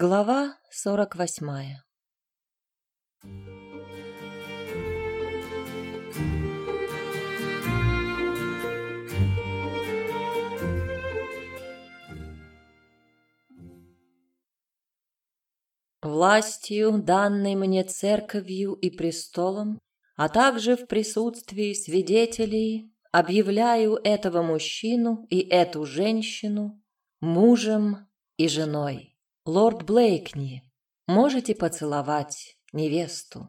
Глава сорок восьмая Властью, данной мне церковью и престолом, а также в присутствии свидетелей, объявляю этого мужчину и эту женщину мужем и женой. Лорд Блейкни, можете поцеловать невесту.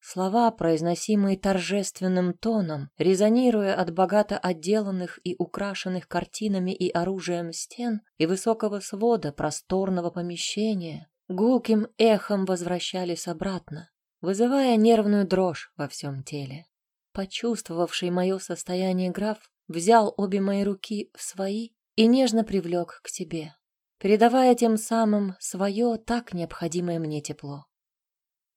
Слова, произносимые торжественным тоном, резонируя от богато отделанных и украшенных картинами и оружием стен и высокого свода просторного помещения, гулким эхом возвращались обратно, вызывая нервную дрожь во всем теле. Почувствовавший мое состояние граф взял обе мои руки в свои и нежно привлек к себе, передавая тем самым свое так необходимое мне тепло.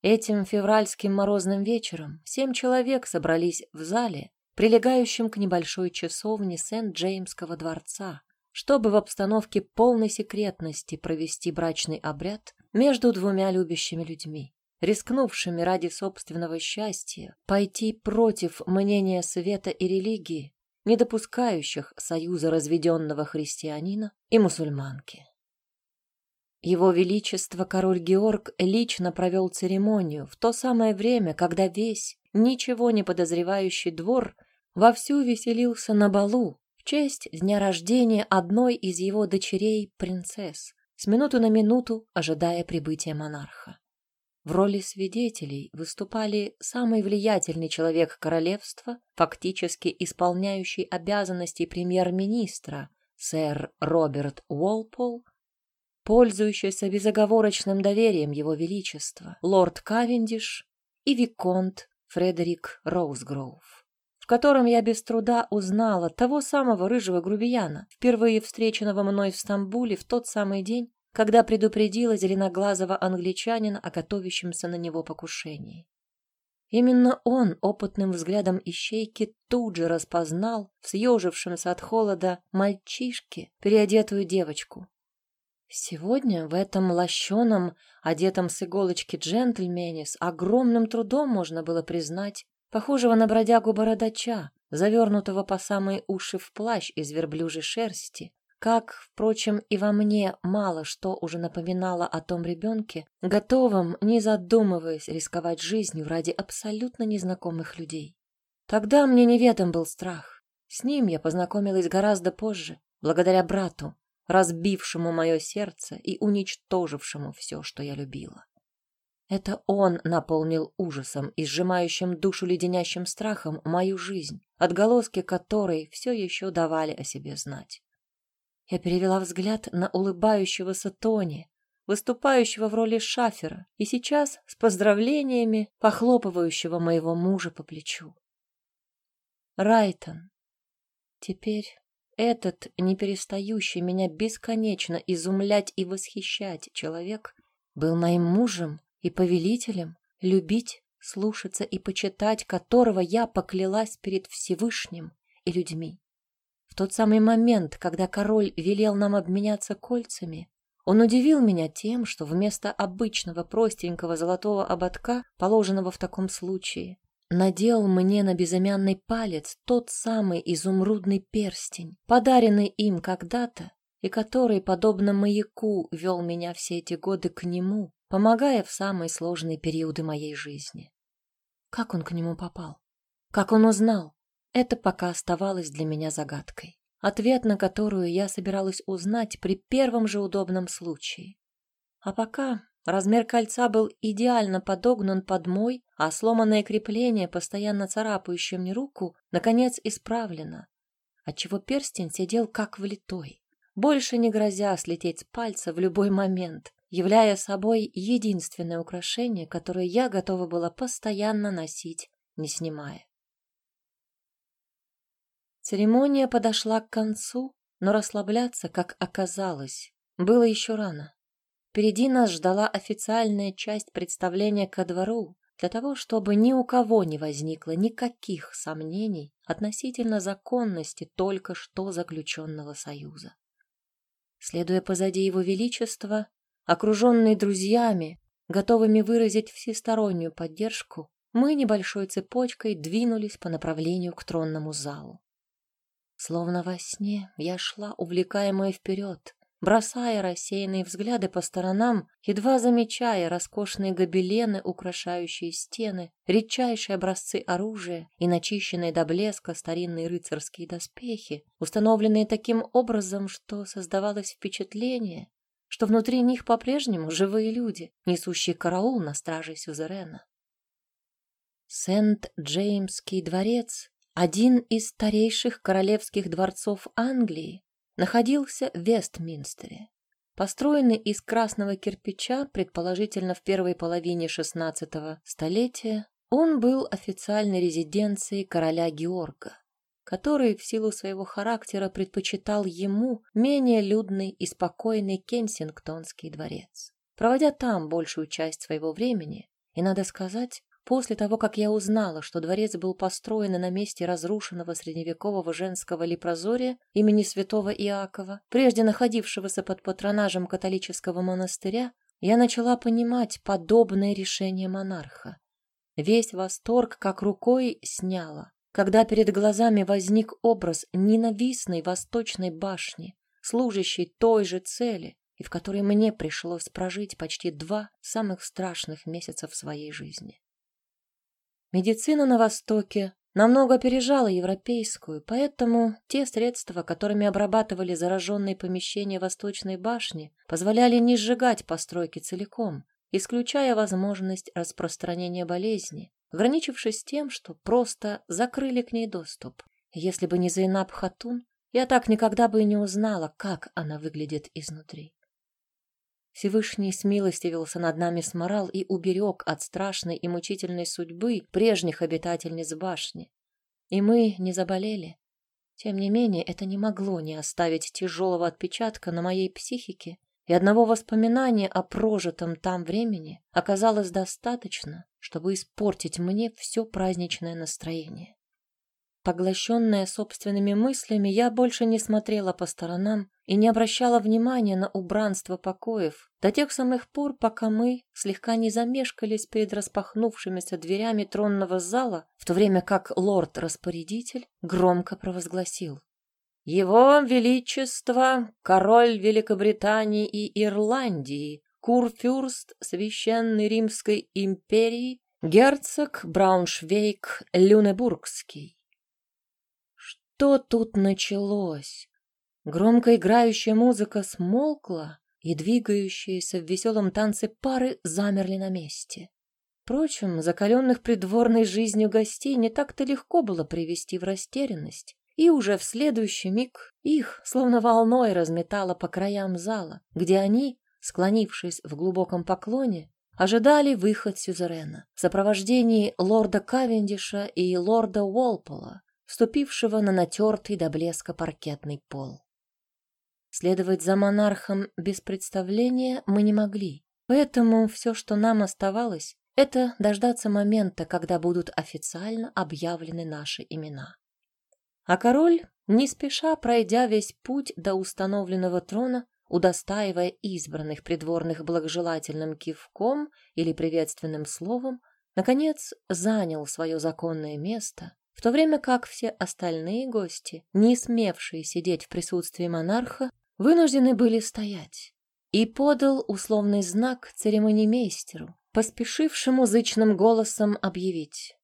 Этим февральским морозным вечером семь человек собрались в зале, прилегающем к небольшой часовне Сент-Джеймского дворца, чтобы в обстановке полной секретности провести брачный обряд между двумя любящими людьми, рискнувшими ради собственного счастья пойти против мнения света и религии, не допускающих союза разведенного христианина и мусульманки. Его Величество король Георг лично провел церемонию в то самое время, когда весь, ничего не подозревающий двор вовсю веселился на балу в честь дня рождения одной из его дочерей, принцесс, с минуту на минуту ожидая прибытия монарха. В роли свидетелей выступали самый влиятельный человек королевства, фактически исполняющий обязанности премьер-министра, сэр Роберт Уолпол, пользующийся безоговорочным доверием его величества, лорд Кавендиш и виконт Фредерик Роузгроув, в котором я без труда узнала того самого рыжего грубияна, впервые встреченного мной в Стамбуле в тот самый день, когда предупредила зеленоглазого англичанина о готовящемся на него покушении. Именно он опытным взглядом ищейки тут же распознал в съежившемся от холода мальчишке переодетую девочку. Сегодня в этом лощеном, одетом с иголочки джентльмене с огромным трудом можно было признать похожего на бродягу-бородача, завернутого по самые уши в плащ из верблюжьей шерсти, как, впрочем, и во мне мало что уже напоминало о том ребенке, готовом, не задумываясь, рисковать жизнью ради абсолютно незнакомых людей. Тогда мне неведом был страх. С ним я познакомилась гораздо позже, благодаря брату, разбившему мое сердце и уничтожившему все, что я любила. Это он наполнил ужасом и сжимающим душу леденящим страхом мою жизнь, отголоски которой все еще давали о себе знать. Я перевела взгляд на улыбающегося Тони, выступающего в роли шафера, и сейчас с поздравлениями похлопывающего моего мужа по плечу. Райтон. Теперь этот, не перестающий меня бесконечно изумлять и восхищать человек, был моим мужем и повелителем, любить, слушаться и почитать которого я поклялась перед Всевышним и людьми. В тот самый момент, когда король велел нам обменяться кольцами, он удивил меня тем, что вместо обычного простенького золотого ободка, положенного в таком случае, надел мне на безымянный палец тот самый изумрудный перстень, подаренный им когда-то, и который, подобно маяку, вел меня все эти годы к нему, помогая в самые сложные периоды моей жизни. Как он к нему попал? Как он узнал? Это пока оставалось для меня загадкой, ответ на которую я собиралась узнать при первом же удобном случае. А пока Размер кольца был идеально подогнан под мой, а сломанное крепление, постоянно царапающее мне руку, наконец исправлено, отчего перстень сидел как влитой, больше не грозя слететь с пальца в любой момент, являя собой единственное украшение, которое я готова была постоянно носить, не снимая. Церемония подошла к концу, но расслабляться, как оказалось, было еще рано. Впереди нас ждала официальная часть представления ко двору, для того, чтобы ни у кого не возникло никаких сомнений относительно законности только что заключенного союза. Следуя позади его величества, окруженные друзьями, готовыми выразить всестороннюю поддержку, мы небольшой цепочкой двинулись по направлению к тронному залу. Словно во сне я шла, увлекаемая вперед, бросая рассеянные взгляды по сторонам, едва замечая роскошные гобелены, украшающие стены, редчайшие образцы оружия и начищенные до блеска старинные рыцарские доспехи, установленные таким образом, что создавалось впечатление, что внутри них по-прежнему живые люди, несущие караул на страже Сюзерена. Сент-Джеймский дворец, один из старейших королевских дворцов Англии, находился в Вестминстере. Построенный из красного кирпича, предположительно в первой половине XVI столетия, он был официальной резиденцией короля Георга, который в силу своего характера предпочитал ему менее людный и спокойный Кенсингтонский дворец. Проводя там большую часть своего времени, и, надо сказать, После того, как я узнала, что дворец был построен на месте разрушенного средневекового женского лепрозория имени святого Иакова, прежде находившегося под патронажем католического монастыря, я начала понимать подобное решение монарха. Весь восторг как рукой сняло, когда перед глазами возник образ ненавистной восточной башни, служащей той же цели, и в которой мне пришлось прожить почти два самых страшных месяца в своей жизни. Медицина на Востоке намного опережала европейскую, поэтому те средства, которыми обрабатывали зараженные помещения Восточной башни, позволяли не сжигать постройки целиком, исключая возможность распространения болезни, ограничившись тем, что просто закрыли к ней доступ. Если бы не Зайнаб Хатун, я так никогда бы и не узнала, как она выглядит изнутри. Всевышний смилостивился над нами сморал и уберег от страшной и мучительной судьбы прежних обитательниц башни. И мы не заболели. Тем не менее, это не могло не оставить тяжелого отпечатка на моей психике, и одного воспоминания о прожитом там времени оказалось достаточно, чтобы испортить мне все праздничное настроение. Поглощенная собственными мыслями, я больше не смотрела по сторонам и не обращала внимания на убранство покоев до тех самых пор, пока мы слегка не замешкались перед распахнувшимися дверями тронного зала, в то время как лорд-распорядитель громко провозгласил. «Его Величество, король Великобритании и Ирландии, курфюрст Священной Римской империи, герцог Брауншвейк-Люнебургский, что тут началось? Громко играющая музыка смолкла, и двигающиеся в веселом танце пары замерли на месте. Впрочем, закаленных придворной жизнью гостей не так-то легко было привести в растерянность, и уже в следующий миг их словно волной разметало по краям зала, где они, склонившись в глубоком поклоне, ожидали выход Сюзерена в сопровождении лорда Кавендиша и лорда Уолпола, ступившего на натертый до блеска паркетный пол. Следовать за монархом без представления мы не могли, поэтому все, что нам оставалось, это дождаться момента, когда будут официально объявлены наши имена. А король, не спеша пройдя весь путь до установленного трона, удостаивая избранных придворных благожелательным кивком или приветственным словом, наконец занял свое законное место в то время как все остальные гости, не смевшие сидеть в присутствии монарха, вынуждены были стоять, и подал условный знак церемонимейстеру, поспешившему зычным голосом объявить.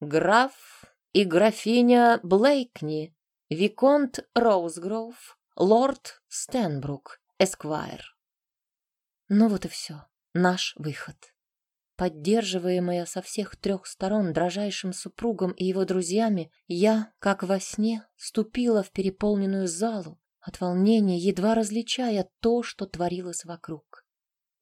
«Граф и графиня Блейкни, Виконт Роузгроув, лорд Стенбрук, Эсквайр». Ну вот и все, наш выход поддерживаемая со всех трех сторон дрожайшим супругом и его друзьями, я, как во сне, ступила в переполненную залу, от волнения едва различая то, что творилось вокруг.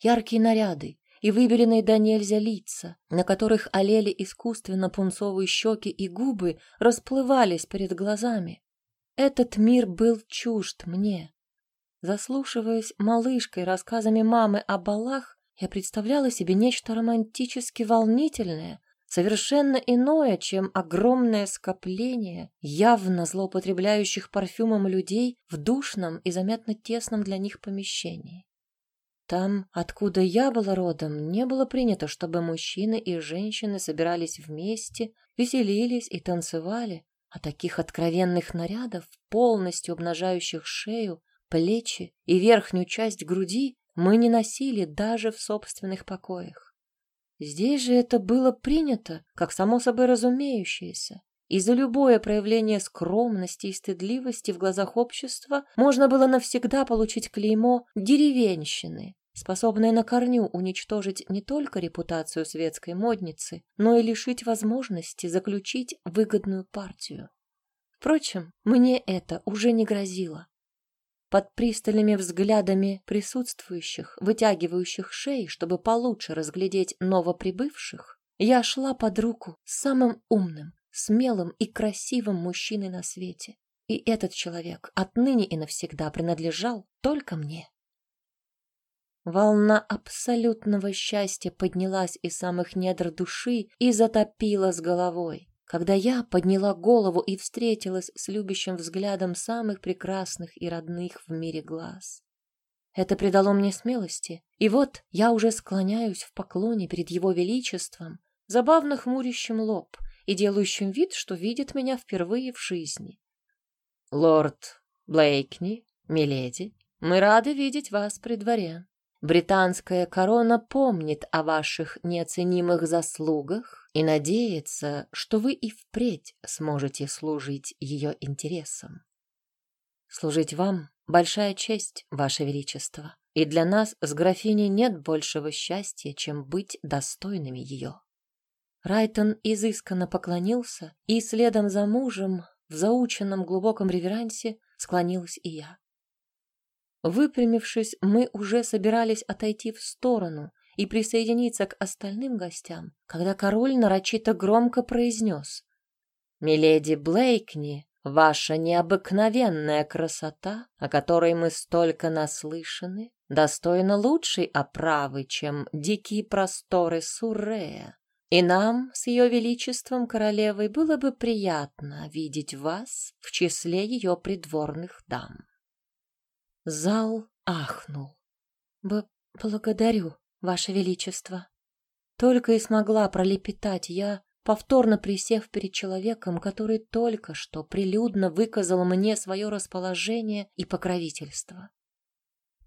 Яркие наряды и выбеленные до нельзя лица, на которых олели искусственно пунцовые щеки и губы, расплывались перед глазами. Этот мир был чужд мне. Заслушиваясь малышкой рассказами мамы о балах, я представляла себе нечто романтически волнительное, совершенно иное, чем огромное скопление явно злоупотребляющих парфюмом людей в душном и заметно тесном для них помещении. Там, откуда я была родом, не было принято, чтобы мужчины и женщины собирались вместе, веселились и танцевали, а таких откровенных нарядов, полностью обнажающих шею, плечи и верхнюю часть груди, мы не носили даже в собственных покоях. Здесь же это было принято, как само собой разумеющееся, и за любое проявление скромности и стыдливости в глазах общества можно было навсегда получить клеймо деревенщины, способное на корню уничтожить не только репутацию светской модницы, но и лишить возможности заключить выгодную партию. Впрочем, мне это уже не грозило. Под пристальными взглядами присутствующих, вытягивающих шеи, чтобы получше разглядеть новоприбывших, я шла под руку с самым умным, смелым и красивым мужчиной на свете. И этот человек отныне и навсегда принадлежал только мне. Волна абсолютного счастья поднялась из самых недр души и затопила с головой, когда я подняла голову и встретилась с любящим взглядом самых прекрасных и родных в мире глаз. Это придало мне смелости, и вот я уже склоняюсь в поклоне перед его величеством, забавно хмурящим лоб и делающим вид, что видит меня впервые в жизни. «Лорд Блейкни, миледи, мы рады видеть вас при дворе. Британская корона помнит о ваших неоценимых заслугах и надеется, что вы и впредь сможете служить ее интересам. Служить вам — большая честь, ваше величество, и для нас с графиней нет большего счастья, чем быть достойными ее. Райтон изысканно поклонился, и следом за мужем в заученном глубоком реверансе склонилась и я. Выпрямившись, мы уже собирались отойти в сторону и присоединиться к остальным гостям, когда король нарочито громко произнес «Миледи Блейкни, ваша необыкновенная красота, о которой мы столько наслышаны, достойна лучшей оправы, чем дикие просторы Суррея. И нам с ее величеством королевой было бы приятно видеть вас в числе ее придворных дам». Зал ахнул. Б «Благодарю, Ваше Величество». Только и смогла пролепетать я, повторно присев перед человеком, который только что прилюдно выказал мне свое расположение и покровительство.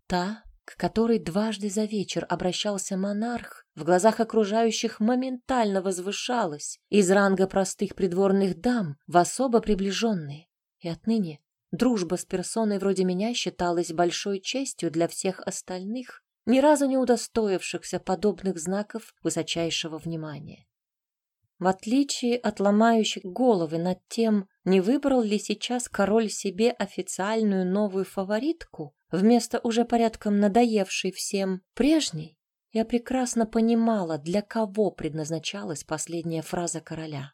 Та, к которой дважды за вечер обращался монарх, в глазах окружающих моментально возвышалась из ранга простых придворных дам в особо приближенные, и отныне Дружба с персоной вроде меня считалась большой честью для всех остальных, ни разу не удостоившихся подобных знаков высочайшего внимания. В отличие от ломающих головы над тем, не выбрал ли сейчас король себе официальную новую фаворитку вместо уже порядком надоевшей всем прежней, я прекрасно понимала, для кого предназначалась последняя фраза короля.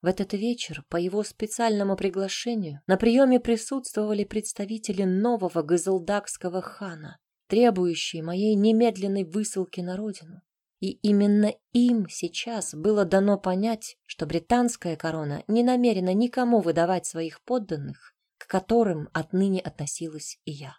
В этот вечер по его специальному приглашению на приеме присутствовали представители нового газелдакского хана, требующие моей немедленной высылки на родину. И именно им сейчас было дано понять, что британская корона не намерена никому выдавать своих подданных, к которым отныне относилась и я.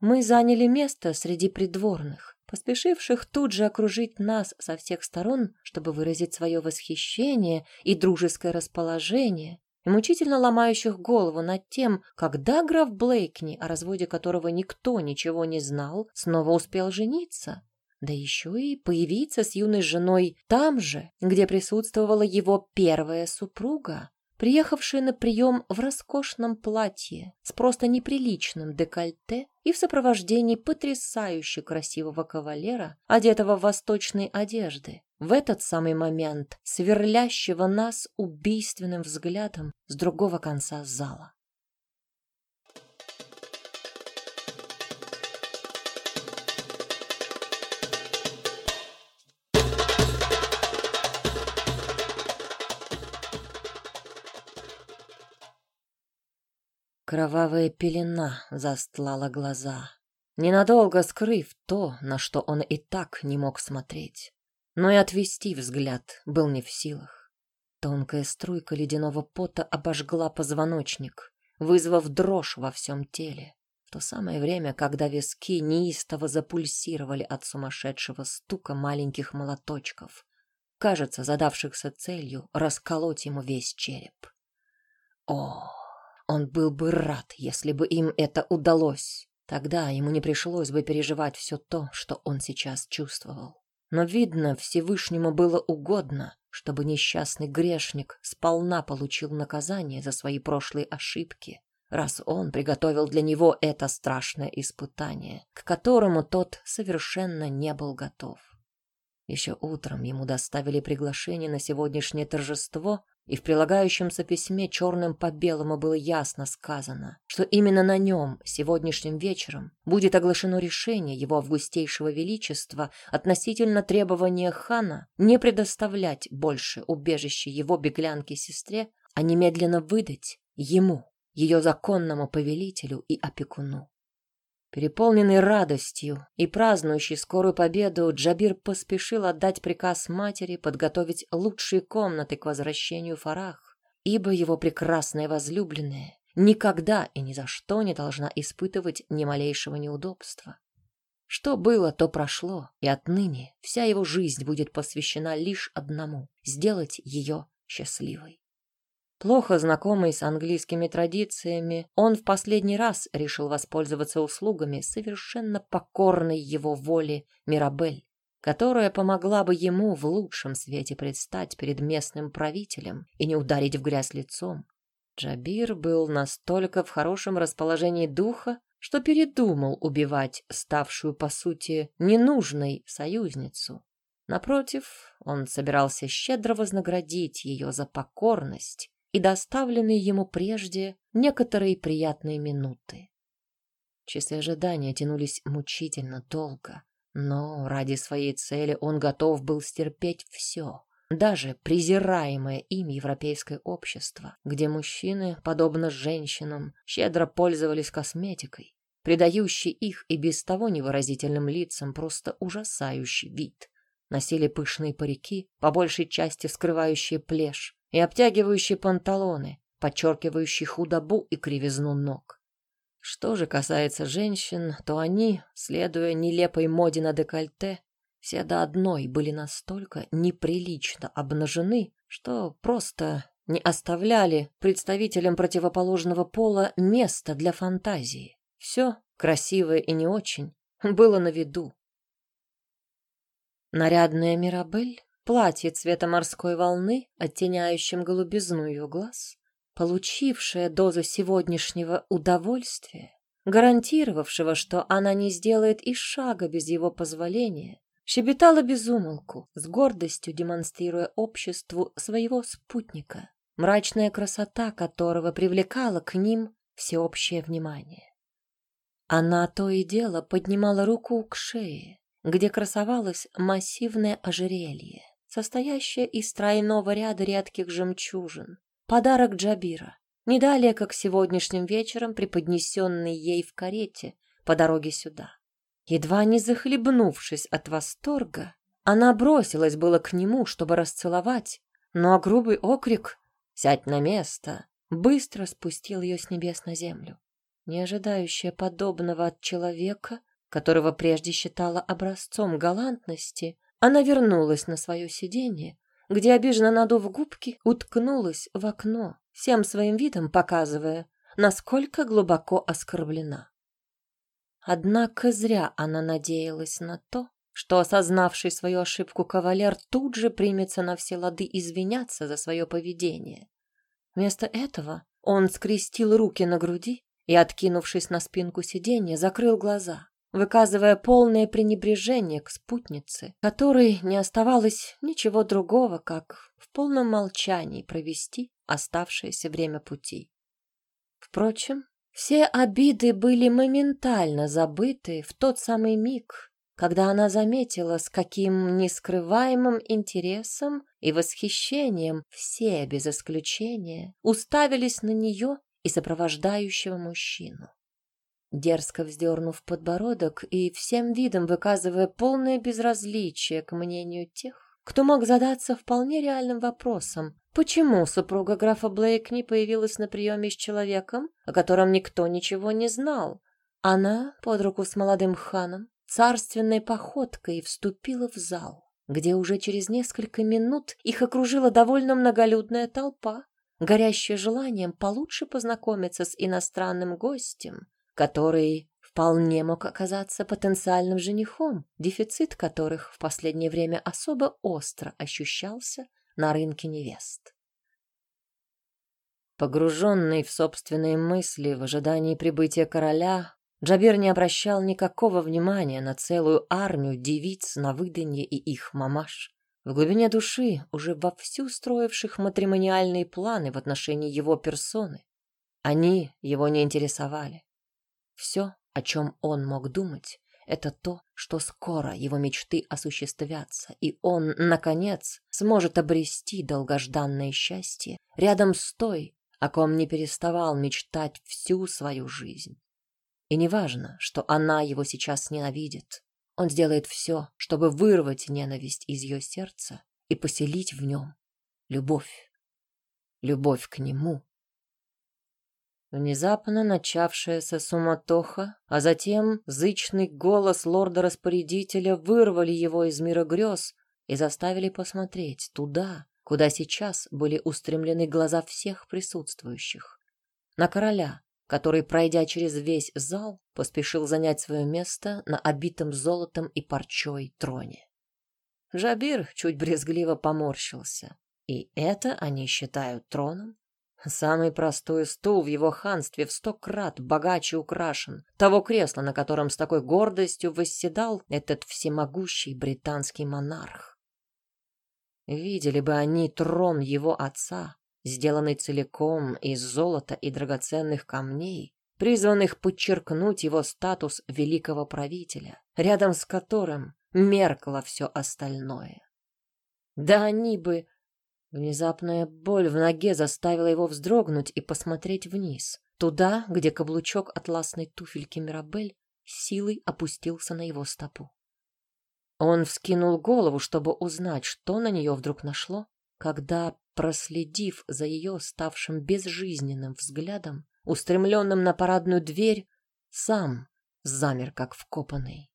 Мы заняли место среди придворных, поспешивших тут же окружить нас со всех сторон, чтобы выразить свое восхищение и дружеское расположение, и мучительно ломающих голову над тем, когда граф Блейкни, о разводе которого никто ничего не знал, снова успел жениться, да еще и появиться с юной женой там же, где присутствовала его первая супруга, приехавшая на прием в роскошном платье с просто неприличным декольте и в сопровождении потрясающе красивого кавалера, одетого в восточные одежды, в этот самый момент сверлящего нас убийственным взглядом с другого конца зала. Кровавая пелена застлала глаза, ненадолго скрыв то, на что он и так не мог смотреть. но и отвести взгляд был не в силах. Тонкая струйка ледяного пота обожгла позвоночник, вызвав дрожь во всем теле. В то самое время, когда виски неистово запульсировали от сумасшедшего стука маленьких молоточков, кажется, задавшихся целью расколоть ему весь череп. О, он был бы рад, если бы им это удалось. Тогда ему не пришлось бы переживать все то, что он сейчас чувствовал. Но, видно, Всевышнему было угодно, чтобы несчастный грешник сполна получил наказание за свои прошлые ошибки, раз он приготовил для него это страшное испытание, к которому тот совершенно не был готов. Еще утром ему доставили приглашение на сегодняшнее торжество, и в прилагающемся письме черным по белому было ясно сказано, что именно на нем сегодняшним вечером будет оглашено решение его августейшего величества относительно требования хана не предоставлять больше убежище его беглянке-сестре, а немедленно выдать ему, ее законному повелителю и опекуну. Переполненный радостью и празднующий скорую победу, Джабир поспешил отдать приказ матери подготовить лучшие комнаты к возвращению Фарах, ибо его прекрасная возлюбленная никогда и ни за что не должна испытывать ни малейшего неудобства. Что было, то прошло, и отныне вся его жизнь будет посвящена лишь одному — сделать ее счастливой. Плохо знакомый с английскими традициями, он в последний раз решил воспользоваться услугами совершенно покорной его воле Мирабель, которая помогла бы ему в лучшем свете предстать перед местным правителем и не ударить в грязь лицом. Джабир был настолько в хорошем расположении духа, что передумал убивать ставшую, по сути, ненужной союзницу. Напротив, он собирался щедро вознаградить ее за покорность и доставленные ему прежде некоторые приятные минуты. Часы ожидания тянулись мучительно долго, но ради своей цели он готов был стерпеть все, даже презираемое им европейское общество, где мужчины, подобно женщинам, щедро пользовались косметикой, придающей их и без того невыразительным лицам просто ужасающий вид. Носили пышные парики, по большей части скрывающие плешь, и обтягивающие панталоны, подчеркивающие худобу и кривизну ног. Что же касается женщин, то они, следуя нелепой моде на декольте, все до одной были настолько неприлично обнажены, что просто не оставляли представителям противоположного пола места для фантазии. Все, красивое и не очень, было на виду. Нарядная Мирабель платье цвета морской волны, оттеняющим голубизну ее глаз, получившая дозу сегодняшнего удовольствия, гарантировавшего, что она не сделает и шага без его позволения, щебетала безумолку, с гордостью демонстрируя обществу своего спутника, мрачная красота которого привлекала к ним всеобщее внимание. Она то и дело поднимала руку к шее, где красовалось массивное ожерелье состоящая из тройного ряда редких жемчужин. Подарок Джабира. Не далее, как сегодняшним вечером, преподнесенный ей в карете по дороге сюда. Едва не захлебнувшись от восторга, она бросилась было к нему, чтобы расцеловать, но грубый окрик «Сядь на место!» быстро спустил ее с небес на землю. Не ожидающая подобного от человека, которого прежде считала образцом галантности, она вернулась на свое сиденье, где, обиженно надув губки, уткнулась в окно, всем своим видом показывая, насколько глубоко оскорблена. Однако зря она надеялась на то, что осознавший свою ошибку кавалер тут же примется на все лады извиняться за свое поведение. Вместо этого он скрестил руки на груди и, откинувшись на спинку сиденья, закрыл глаза выказывая полное пренебрежение к спутнице, которой не оставалось ничего другого, как в полном молчании провести оставшееся время пути. Впрочем, все обиды были моментально забыты в тот самый миг, когда она заметила, с каким нескрываемым интересом и восхищением все, без исключения, уставились на нее и сопровождающего мужчину дерзко вздернув подбородок и всем видом выказывая полное безразличие к мнению тех, кто мог задаться вполне реальным вопросом, почему супруга графа Блейк не появилась на приеме с человеком, о котором никто ничего не знал. Она, под руку с молодым ханом, царственной походкой вступила в зал, где уже через несколько минут их окружила довольно многолюдная толпа, горящая желанием получше познакомиться с иностранным гостем, который вполне мог оказаться потенциальным женихом, дефицит которых в последнее время особо остро ощущался на рынке невест. Погруженный в собственные мысли в ожидании прибытия короля, Джабир не обращал никакого внимания на целую армию девиц на выданье и их мамаш. В глубине души, уже вовсю строивших матримониальные планы в отношении его персоны, они его не интересовали. Все, о чем он мог думать, это то, что скоро его мечты осуществятся, и он, наконец, сможет обрести долгожданное счастье рядом с той, о ком не переставал мечтать всю свою жизнь. И неважно, что она его сейчас ненавидит, он сделает все, чтобы вырвать ненависть из ее сердца и поселить в нем любовь. Любовь к нему Внезапно начавшаяся суматоха, а затем зычный голос лорда-распорядителя вырвали его из мира грез и заставили посмотреть туда, куда сейчас были устремлены глаза всех присутствующих. На короля, который, пройдя через весь зал, поспешил занять свое место на обитом золотом и парчой троне. Жабир чуть брезгливо поморщился. И это они считают троном? Самый простой стул в его ханстве в сто крат богаче украшен. Того кресла, на котором с такой гордостью восседал этот всемогущий британский монарх. Видели бы они трон его отца, сделанный целиком из золота и драгоценных камней, призванных подчеркнуть его статус великого правителя, рядом с которым меркло все остальное. Да они бы Внезапная боль в ноге заставила его вздрогнуть и посмотреть вниз, туда, где каблучок атласной туфельки Мирабель силой опустился на его стопу. Он вскинул голову, чтобы узнать, что на нее вдруг нашло, когда, проследив за ее ставшим безжизненным взглядом, устремленным на парадную дверь, сам замер как вкопанный.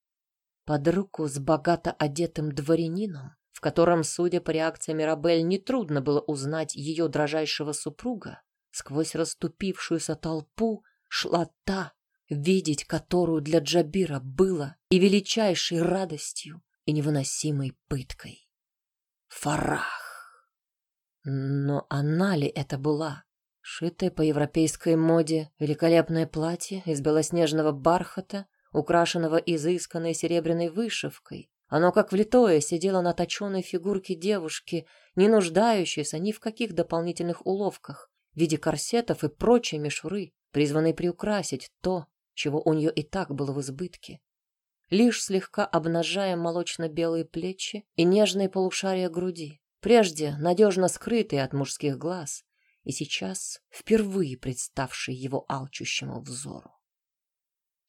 Под руку с богато одетым дворянином в котором, судя по реакции Мирабель, нетрудно было узнать ее дрожайшего супруга, сквозь расступившуюся толпу шла та, видеть которую для Джабира было и величайшей радостью, и невыносимой пыткой. Фарах! Но она ли это была? Шитое по европейской моде великолепное платье из белоснежного бархата, украшенного изысканной серебряной вышивкой, оно как влитое сидело на точенной фигурке девушки, не нуждающейся ни в каких дополнительных уловках в виде корсетов и прочей мишуры, призванной приукрасить то, чего у нее и так было в избытке. Лишь слегка обнажая молочно-белые плечи и нежные полушария груди, прежде надежно скрытые от мужских глаз, и сейчас впервые представшие его алчущему взору.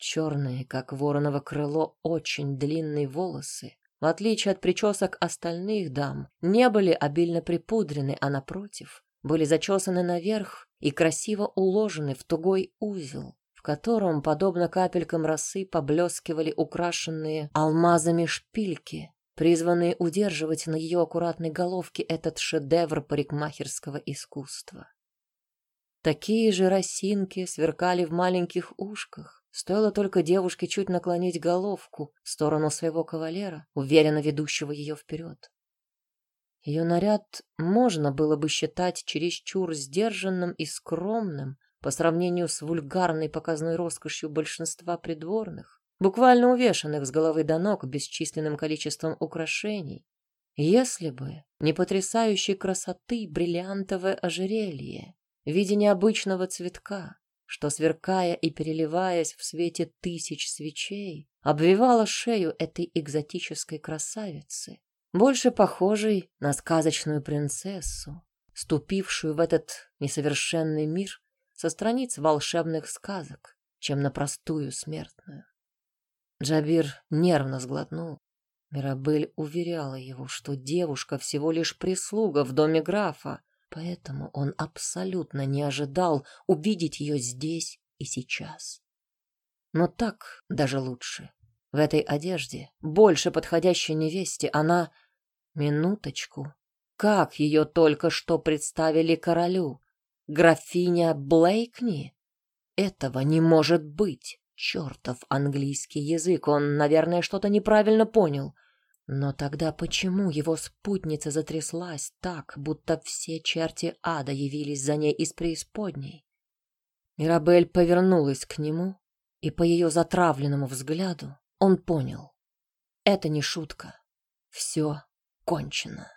Черные, как вороново крыло, очень длинные волосы, в отличие от причесок остальных дам, не были обильно припудрены, а напротив, были зачесаны наверх и красиво уложены в тугой узел, в котором, подобно капелькам росы, поблескивали украшенные алмазами шпильки, призванные удерживать на ее аккуратной головке этот шедевр парикмахерского искусства. Такие же росинки сверкали в маленьких ушках, Стоило только девушке чуть наклонить головку в сторону своего кавалера, уверенно ведущего ее вперед. Ее наряд можно было бы считать чересчур сдержанным и скромным по сравнению с вульгарной показной роскошью большинства придворных, буквально увешанных с головы до ног бесчисленным количеством украшений, если бы не потрясающей красоты бриллиантовое ожерелье в виде необычного цветка, что, сверкая и переливаясь в свете тысяч свечей, обвивала шею этой экзотической красавицы, больше похожей на сказочную принцессу, ступившую в этот несовершенный мир со страниц волшебных сказок, чем на простую смертную. Джабир нервно сглотнул. Мирабель уверяла его, что девушка всего лишь прислуга в доме графа, поэтому он абсолютно не ожидал увидеть ее здесь и сейчас. Но так даже лучше. В этой одежде, больше подходящей невесте, она... Минуточку. Как ее только что представили королю? Графиня Блейкни? Этого не может быть. Чертов английский язык, он, наверное, что-то неправильно понял. Но тогда почему его спутница затряслась так, будто все черти ада явились за ней из преисподней? Мирабель повернулась к нему, и по ее затравленному взгляду он понял. Это не шутка. Все кончено.